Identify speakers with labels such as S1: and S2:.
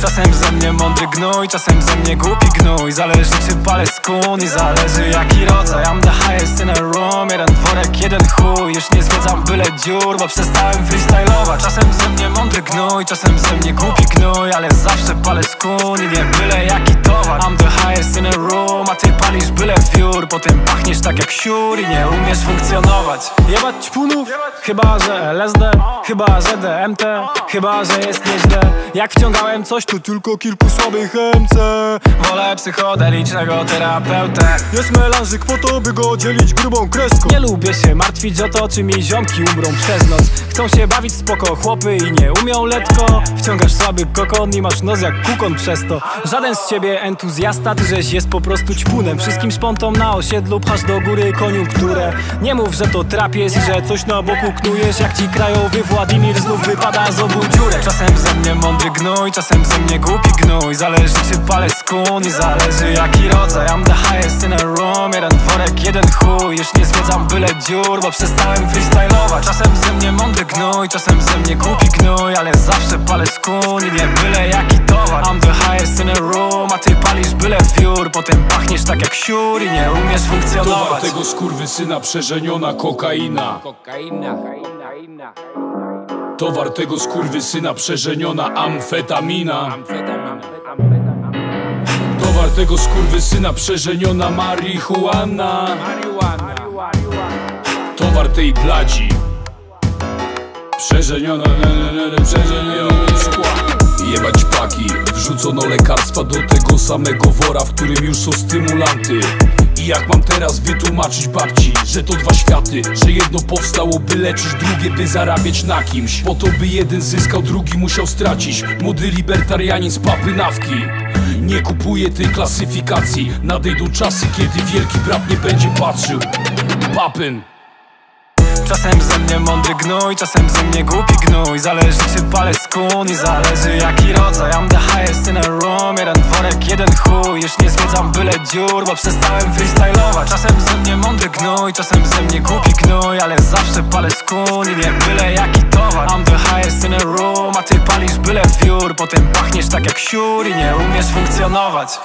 S1: Czasem ze mnie mądry gnój, czasem ze mnie głupi gnój. Zależy czy palę skun i zależy jaki rodzaj. I'm the highest in a room, jeden dworek, jeden chuj. Już nie zwiedzam byle dziur, bo przestałem freestylować Czasem ze mnie mądry gnój, czasem ze mnie głupi gnój Ale zawsze palę skun i nie byle jaki towar. I'm the highest in a room, ty palisz byle wiór Potem pachniesz tak jak siur i nie umiesz funkcjonować. Jebać ćpunów? Chyba, że LSD, chyba, że DMT Chyba, że jest nieźle. Jak wciągałem coś, to tylko kilku słabych MC Wolę psychodelicznego terapeutę.
S2: Jest melanżyk po to, by go dzielić grubą kreską.
S1: Nie lubię się martwić o to, czy mi ziomki umrą przez noc. Chcą się bawić spoko chłopy i nie umią letko. Wciągasz słaby kokon i masz nos jak kukon przez to. Żaden z ciebie entuzjasta, ty żeś jest po prostu ćpunem Wszystkim szpontom na osiedlu pchasz do góry koniunkturę. Nie mów, że to trapies że coś na boku knujesz. Jak ci krajowy Władimir znów wypada z obu dziurek Czasem ze mnie mądry gnój, czasem ze mnie głupi gnój. Zależy czy palę skun i zależy jaki rodzaj. I'm the highest in a room, jeden dworek, jeden chuj. Już nie zwiedzam byle dziur, bo przestałem freestylować Czasem ze mnie mądry gnój, czasem ze mnie głupi gnój Ale zawsze palę skun i nie byle jaki towar. I'm the highest in a room, a ty palisz byle wiór Potem pachniesz tak jak siur i nie umiesz funkcjonować.
S3: Tego skurwysyna przeżeniona kokaina. Towar tego skurwysyna przeżeniona amfetamina. Towar tego skurwysyna przeżeniona marihuana. Towar tej bladzi. Przeżeniona, przeżeniona szkła Jebać paki, wrzucono lekarstwa do tego samego wora, w którym już są stymulanty. I jak mam teraz wytłumaczyć babci, że to dwa światy Że jedno powstało by leczyć, drugie by zarabiać na kimś? Po to by jeden zyskał, drugi musiał stracić. Młody libertarianin z papy nawki Nie kupuję tej klasyfikacji. Nadejdą czasy, kiedy wielki brat nie będzie patrzył. Papyn
S1: Czasem ze mnie mądry gnój, czasem ze mnie głupi gnój. Zależy czy palę skun i zależy jaki rodzaj. I'm the highest in a room, jeden dworek, jeden chuj. Już nie zwiedzam byle dziur, bo przestałem freestylować Czasem ze mnie mądry gnój, czasem ze mnie głupi gnój Ale zawsze palę skun i nie byle jaki towar. I'm the highest in a room, a ty palisz byle wiór. Potem pachniesz tak jak siur i nie umiesz funkcjonować